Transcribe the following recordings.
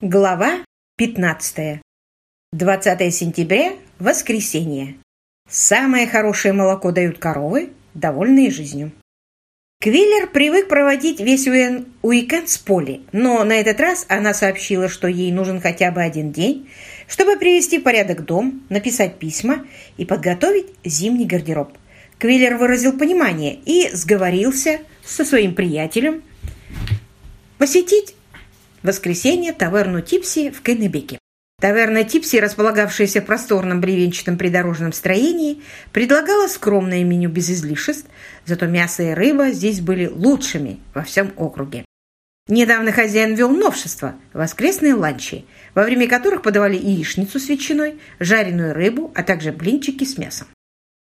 Глава 15. 20 сентября. Воскресенье. Самое хорошее молоко дают коровы, довольные жизнью. Квиллер привык проводить весь уикенд с Поли, но на этот раз она сообщила, что ей нужен хотя бы один день, чтобы привести в порядок дом, написать письма и подготовить зимний гардероб. Квиллер выразил понимание и сговорился со своим приятелем посетить воскресенье таверну Типси в Кеннебеке. Таверна Типси, располагавшаяся в просторном бревенчатом придорожном строении, предлагала скромное меню без излишеств, зато мясо и рыба здесь были лучшими во всем округе. Недавно хозяин вел новшество – воскресные ланчи, во время которых подавали яичницу с ветчиной, жареную рыбу, а также блинчики с мясом.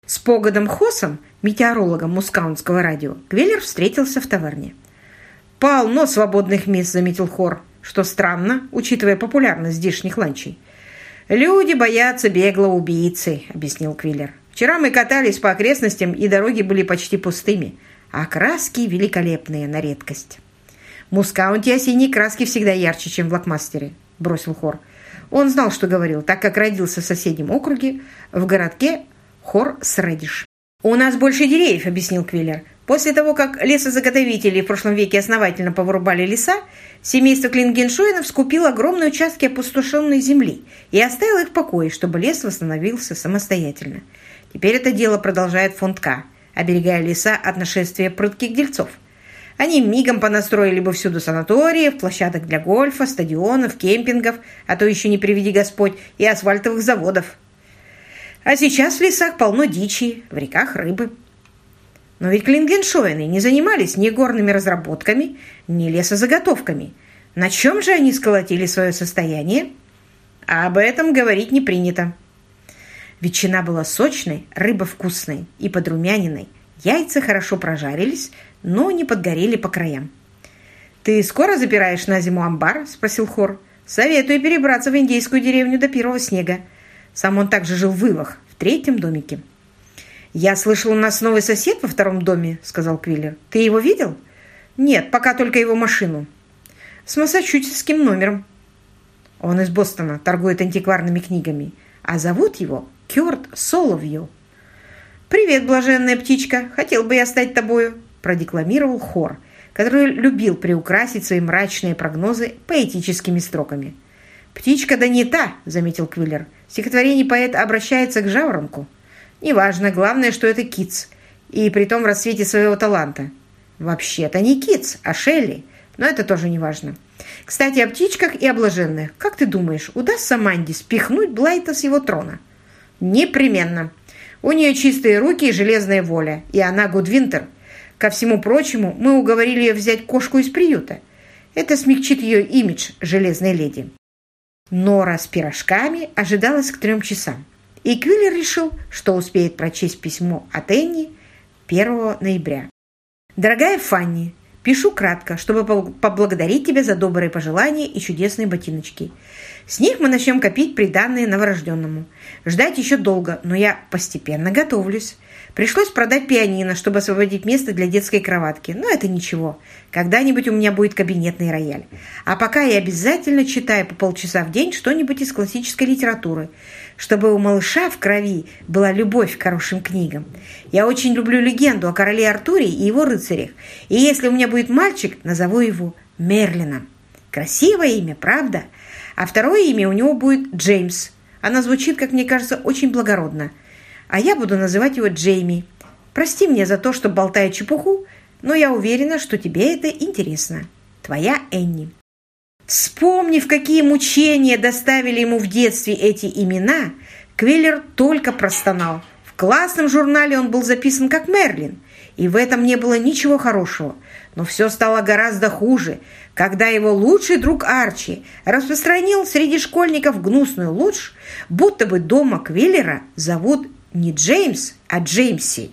С Погодом Хосом, метеорологом Мускаунского радио, Квеллер встретился в таверне. «Полно свободных мест», – заметил Хор что странно, учитывая популярность здешних ланчей. «Люди боятся беглого убийцы», — объяснил Квиллер. «Вчера мы катались по окрестностям, и дороги были почти пустыми, а краски великолепные на редкость». «В Мускаунте осенние краски всегда ярче, чем в Лакмастере», — бросил Хор. Он знал, что говорил, так как родился в соседнем округе, в городке Хор-Средиш. «У нас больше деревьев», — объяснил Квиллер. После того, как лесозаготовители в прошлом веке основательно повырубали леса, семейство Клингеншоинов скупило огромные участки опустошенной земли и оставило их в покое, чтобы лес восстановился самостоятельно. Теперь это дело продолжает фонд К, оберегая леса от нашествия прытких дельцов. Они мигом понастроили бы всюду санаториев, площадок для гольфа, стадионов, кемпингов, а то еще не приведи Господь, и асфальтовых заводов. А сейчас в лесах полно дичи, в реках рыбы. Но ведь Клингеншоины не занимались ни горными разработками, ни лесозаготовками. На чем же они сколотили свое состояние? А об этом говорить не принято. Ветчина была сочной, рыба вкусной и подрумяненной. Яйца хорошо прожарились, но не подгорели по краям. «Ты скоро запираешь на зиму амбар?» – спросил Хор. «Советую перебраться в индейскую деревню до первого снега». Сам он также жил в Ивах, в третьем домике. «Я слышал, у нас новый сосед во втором доме», — сказал Квиллер. «Ты его видел?» «Нет, пока только его машину». «С массачусетским номером». Он из Бостона, торгует антикварными книгами. А зовут его Кёрт Соловью. «Привет, блаженная птичка! Хотел бы я стать тобою!» продекламировал хор, который любил приукрасить свои мрачные прогнозы поэтическими строками. «Птичка да не та!» — заметил Квиллер. В стихотворении поэт обращается к жаворонку. Неважно, главное, что это Китс, и при том в расцвете своего таланта. Вообще-то не Китс, а Шелли, но это тоже не важно. Кстати, о птичках и о блаженных. Как ты думаешь, удастся Манди спихнуть Блайта с его трона? Непременно. У нее чистые руки и железная воля, и она Гудвинтер. Ко всему прочему, мы уговорили ее взять кошку из приюта. Это смягчит ее имидж железной леди. Нора с пирожками ожидалась к трем часам. И Квиллер решил, что успеет прочесть письмо от Энни 1 ноября. «Дорогая Фанни, пишу кратко, чтобы поблагодарить тебя за добрые пожелания и чудесные ботиночки. С них мы начнем копить приданные новорожденному. Ждать еще долго, но я постепенно готовлюсь. Пришлось продать пианино, чтобы освободить место для детской кроватки. Но это ничего. Когда-нибудь у меня будет кабинетный рояль. А пока я обязательно читаю по полчаса в день что-нибудь из классической литературы, чтобы у малыша в крови была любовь к хорошим книгам. Я очень люблю легенду о короле Артуре и его рыцарях. И если у меня будет мальчик, назову его Мерлином. Красивое имя, правда? А второе имя у него будет Джеймс. Оно звучит, как мне кажется, очень благородно – а я буду называть его Джейми. Прости мне за то, что болтаю чепуху, но я уверена, что тебе это интересно. Твоя Энни». Вспомнив, какие мучения доставили ему в детстве эти имена, Квеллер только простонал. В классном журнале он был записан как Мерлин, и в этом не было ничего хорошего. Но все стало гораздо хуже, когда его лучший друг Арчи распространил среди школьников гнусную ложь, будто бы дома Квеллера зовут не Джеймс, а Джеймси.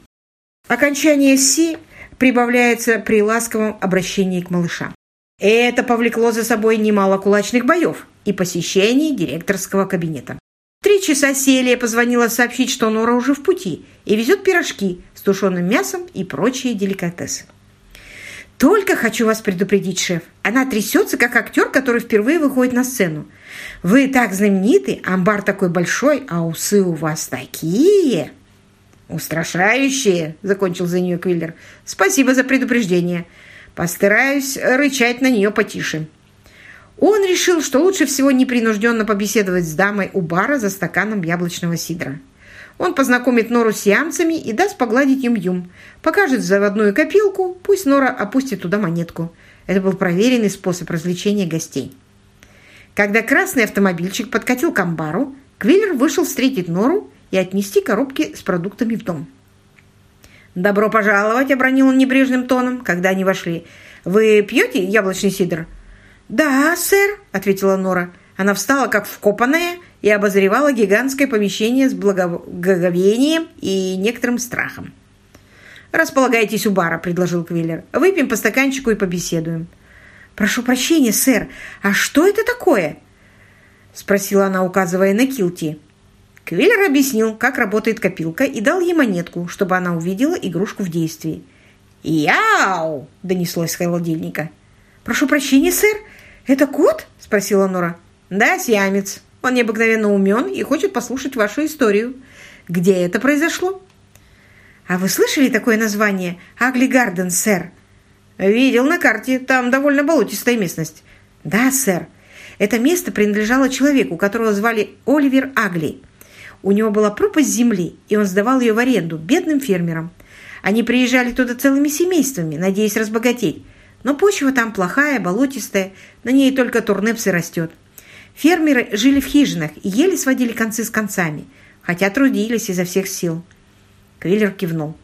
Окончание «си» прибавляется при ласковом обращении к малышам. Это повлекло за собой немало кулачных боев и посещений директорского кабинета. Три часа Селия позвонила сообщить, что Нора уже в пути и везет пирожки с тушеным мясом и прочие деликатесы. Только хочу вас предупредить, шеф. Она трясется, как актер, который впервые выходит на сцену. Вы так знамениты, амбар такой большой, а усы у вас такие. Устрашающие, закончил за нее Квиллер. Спасибо за предупреждение. Постараюсь рычать на нее потише. Он решил, что лучше всего непринужденно побеседовать с дамой у бара за стаканом яблочного сидра. Он познакомит Нору с сиамцами и даст погладить им юм. Покажет заводную копилку, пусть Нора опустит туда монетку. Это был проверенный способ развлечения гостей. Когда красный автомобильчик подкатил к амбару, Квиллер вышел встретить Нору и отнести коробки с продуктами в дом. «Добро пожаловать!» – обронил он небрежным тоном, когда они вошли. «Вы пьете яблочный сидр?» «Да, сэр», — ответила Нора. Она встала, как вкопанная, и обозревала гигантское помещение с благоговением и некоторым страхом. «Располагайтесь у бара», — предложил Квиллер. «Выпьем по стаканчику и побеседуем». «Прошу прощения, сэр, а что это такое?» — спросила она, указывая на Килти. Квиллер объяснил, как работает копилка, и дал ей монетку, чтобы она увидела игрушку в действии. «Яу!» – донеслось с холодильника. «Прошу прощения, сэр, это кот?» – спросила Нора. «Да, сиамец. Он необыкновенно умен и хочет послушать вашу историю. Где это произошло?» «А вы слышали такое название? Агли Гарден, сэр?» «Видел на карте. Там довольно болотистая местность». «Да, сэр. Это место принадлежало человеку, которого звали Оливер Агли. У него была пропасть земли, и он сдавал ее в аренду бедным фермерам. Они приезжали туда целыми семействами, надеясь разбогатеть. Но почва там плохая, болотистая, на ней только турнепс и растет. Фермеры жили в хижинах и еле сводили концы с концами, хотя трудились изо всех сил. Квиллер кивнул.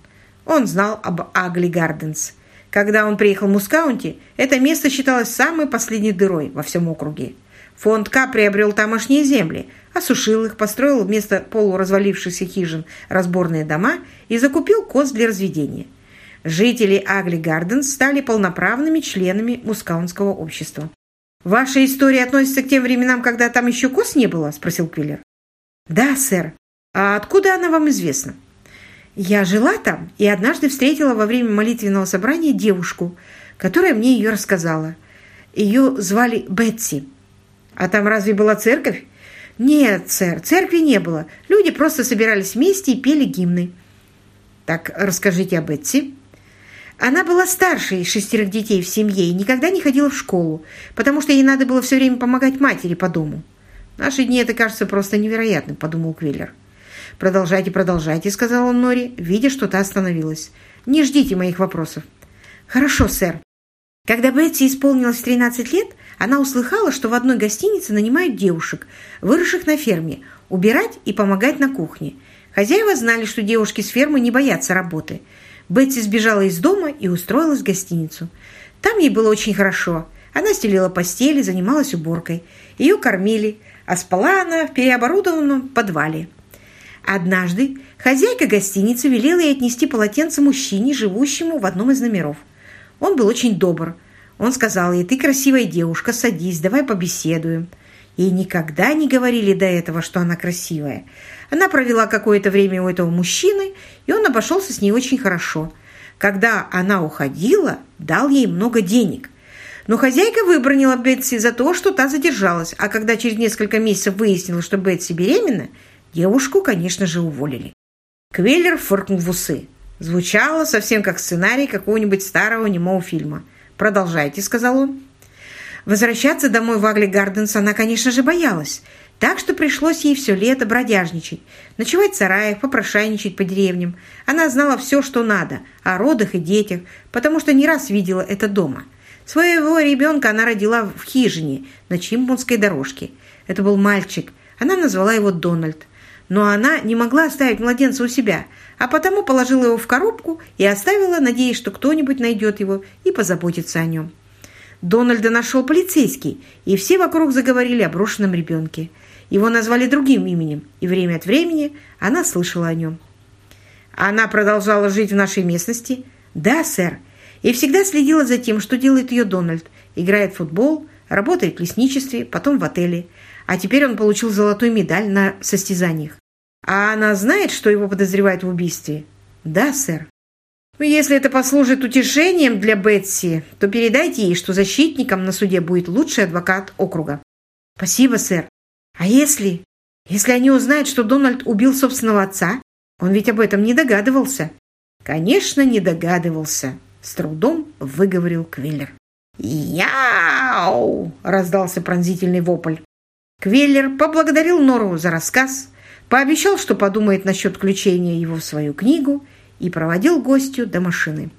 Он знал об Агли Гарденс – когда он приехал в Мускаунти, это место считалось самой последней дырой во всем округе. Фонд К приобрел тамошние земли, осушил их, построил вместо полуразвалившихся хижин разборные дома и закупил коз для разведения. Жители Агли Гарденс стали полноправными членами Мускаунского общества. «Ваша история относится к тем временам, когда там еще коз не было?» – спросил Квиллер. «Да, сэр. А откуда она вам известна?» Я жила там и однажды встретила во время молитвенного собрания девушку, которая мне ее рассказала. Ее звали Бетси. А там разве была церковь? Нет, сэр, церкви не было. Люди просто собирались вместе и пели гимны. Так расскажите о Бетси. Она была старшей из шестерых детей в семье и никогда не ходила в школу, потому что ей надо было все время помогать матери по дому. В наши дни это кажется просто невероятным, подумал Квиллер. «Продолжайте, продолжайте», — сказал он Нори, видя, что та остановилась. «Не ждите моих вопросов». «Хорошо, сэр». Когда Бетси исполнилось 13 лет, она услыхала, что в одной гостинице нанимают девушек, выросших на ферме, убирать и помогать на кухне. Хозяева знали, что девушки с фермы не боятся работы. Бетси сбежала из дома и устроилась в гостиницу. Там ей было очень хорошо. Она стелила постели, занималась уборкой. Ее кормили, а спала она в переоборудованном подвале. Однажды хозяйка гостиницы велела ей отнести полотенце мужчине, живущему в одном из номеров. Он был очень добр. Он сказал ей, ты красивая девушка, садись, давай побеседуем. Ей никогда не говорили до этого, что она красивая. Она провела какое-то время у этого мужчины, и он обошелся с ней очень хорошо. Когда она уходила, дал ей много денег. Но хозяйка выбронила Бетси за то, что та задержалась, а когда через несколько месяцев выяснилось, что Бетси беременна, Девушку, конечно же, уволили. Квеллер фыркнул в усы. Звучало совсем как сценарий какого-нибудь старого немого фильма. «Продолжайте», — сказал он. Возвращаться домой в Агли Гарденс она, конечно же, боялась, так что пришлось ей все лето бродяжничать, ночевать в сараях, попрошайничать по деревням. Она знала все, что надо, о родах и детях, потому что не раз видела это дома. Своего ребенка она родила в хижине на Чимпунской дорожке. Это был мальчик. Она назвала его Дональд но она не могла оставить младенца у себя, а потому положила его в коробку и оставила, надеясь, что кто-нибудь найдет его и позаботится о нем. Дональда нашел полицейский, и все вокруг заговорили о брошенном ребенке. Его назвали другим именем, и время от времени она слышала о нем. Она продолжала жить в нашей местности? Да, сэр. И всегда следила за тем, что делает ее Дональд. Играет в футбол, работает в лесничестве, потом в отеле – а теперь он получил золотую медаль на состязаниях. А она знает, что его подозревают в убийстве? Да, сэр. Ну, если это послужит утешением для Бетси, то передайте ей, что защитником на суде будет лучший адвокат округа. Спасибо, сэр. А если... Если они узнают, что Дональд убил собственного отца? Он ведь об этом не догадывался. Конечно, не догадывался. С трудом выговорил Квиллер. «Яу!» – раздался пронзительный вопль. Квиллер поблагодарил Нору за рассказ, пообещал, что подумает насчет включения его в свою книгу и проводил гостю до машины.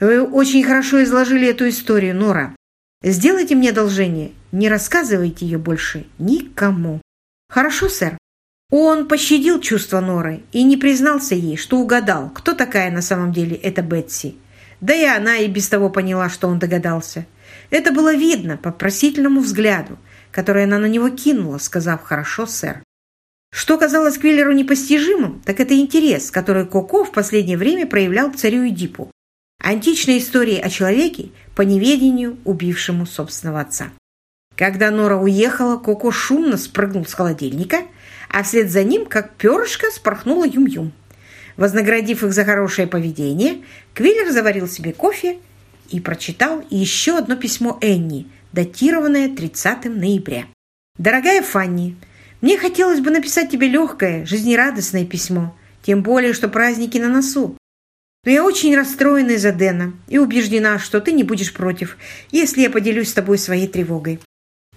«Вы очень хорошо изложили эту историю, Нора. Сделайте мне одолжение, не рассказывайте ее больше никому». «Хорошо, сэр». Он пощадил чувства Норы и не признался ей, что угадал, кто такая на самом деле эта Бетси. Да и она и без того поняла, что он догадался. Это было видно по просительному взгляду, который она на него кинула, сказав «хорошо, сэр». Что казалось Квиллеру непостижимым, так это интерес, который Коко в последнее время проявлял царю Эдипу. Античной истории о человеке, по неведению убившему собственного отца. Когда Нора уехала, Коко шумно спрыгнул с холодильника, а вслед за ним, как перышко, спорхнула Юм-Юм. Вознаградив их за хорошее поведение, Квиллер заварил себе кофе и прочитал еще одно письмо Энни, датированное 30 ноября. «Дорогая Фанни, мне хотелось бы написать тебе легкое, жизнерадостное письмо, тем более, что праздники на носу. Но я очень расстроена из-за Дэна и убеждена, что ты не будешь против, если я поделюсь с тобой своей тревогой.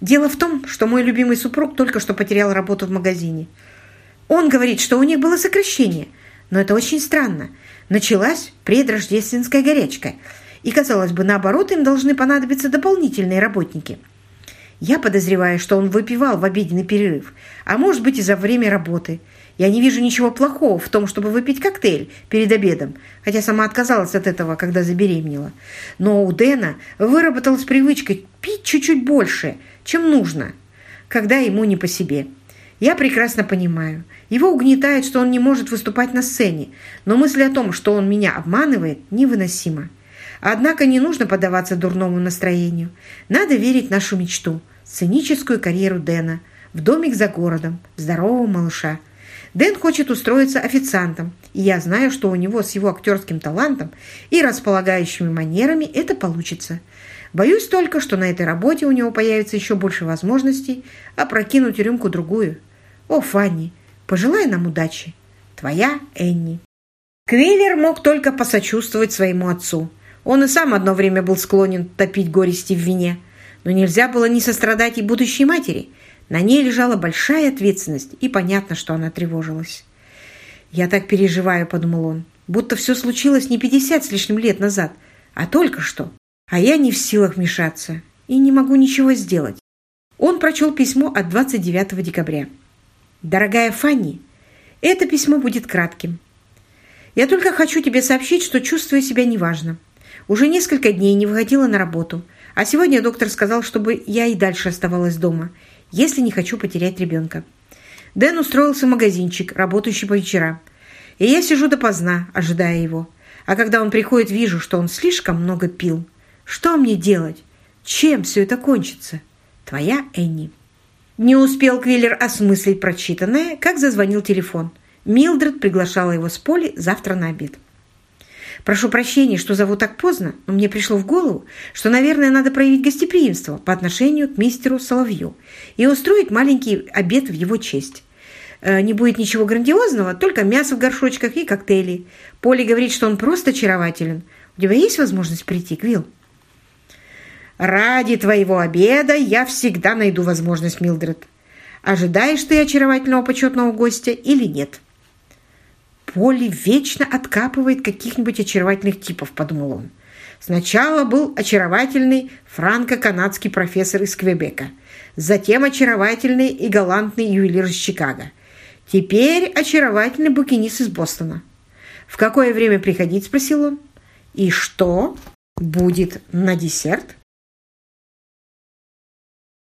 Дело в том, что мой любимый супруг только что потерял работу в магазине. Он говорит, что у них было сокращение, но это очень странно. Началась предрождественская горячка, и, казалось бы, наоборот, им должны понадобиться дополнительные работники – я подозреваю, что он выпивал в обеденный перерыв, а может быть и за время работы. Я не вижу ничего плохого в том, чтобы выпить коктейль перед обедом, хотя сама отказалась от этого, когда забеременела. Но у Дэна выработалась привычка пить чуть-чуть больше, чем нужно, когда ему не по себе. Я прекрасно понимаю. Его угнетает, что он не может выступать на сцене, но мысль о том, что он меня обманывает, невыносима. Однако не нужно поддаваться дурному настроению. Надо верить нашу мечту – сценическую карьеру Дэна, в домик за городом, здорового малыша. Дэн хочет устроиться официантом, и я знаю, что у него с его актерским талантом и располагающими манерами это получится. Боюсь только, что на этой работе у него появится еще больше возможностей опрокинуть рюмку-другую. О, Фанни, пожелай нам удачи. Твоя Энни. Квиллер мог только посочувствовать своему отцу. Он и сам одно время был склонен топить горести в вине – но нельзя было не сострадать и будущей матери. На ней лежала большая ответственность, и понятно, что она тревожилась. «Я так переживаю», — подумал он, «будто все случилось не пятьдесят с лишним лет назад, а только что. А я не в силах вмешаться и не могу ничего сделать». Он прочел письмо от 29 декабря. «Дорогая Фанни, это письмо будет кратким. Я только хочу тебе сообщить, что чувствую себя неважно. Уже несколько дней не выходила на работу, а сегодня доктор сказал, чтобы я и дальше оставалась дома, если не хочу потерять ребенка. Дэн устроился в магазинчик, работающий по вечерам. И я сижу допоздна, ожидая его. А когда он приходит, вижу, что он слишком много пил. Что мне делать? Чем все это кончится? Твоя Энни. Не успел Квиллер осмыслить прочитанное, как зазвонил телефон. Милдред приглашала его с Поли завтра на обед. Прошу прощения, что зову так поздно, но мне пришло в голову, что, наверное, надо проявить гостеприимство по отношению к мистеру Соловью и устроить маленький обед в его честь. Э, не будет ничего грандиозного, только мясо в горшочках и коктейли. Поли говорит, что он просто очарователен. У тебя есть возможность прийти, Квилл? «Ради твоего обеда я всегда найду возможность, Милдред. Ожидаешь ты очаровательного почетного гостя или нет?» Полли вечно откапывает каких-нибудь очаровательных типов, подумал он. Сначала был очаровательный франко-канадский профессор из Квебека, затем очаровательный и галантный ювелир из Чикаго. Теперь очаровательный букинист из Бостона. «В какое время приходить?» – спросил он. «И что будет на десерт?»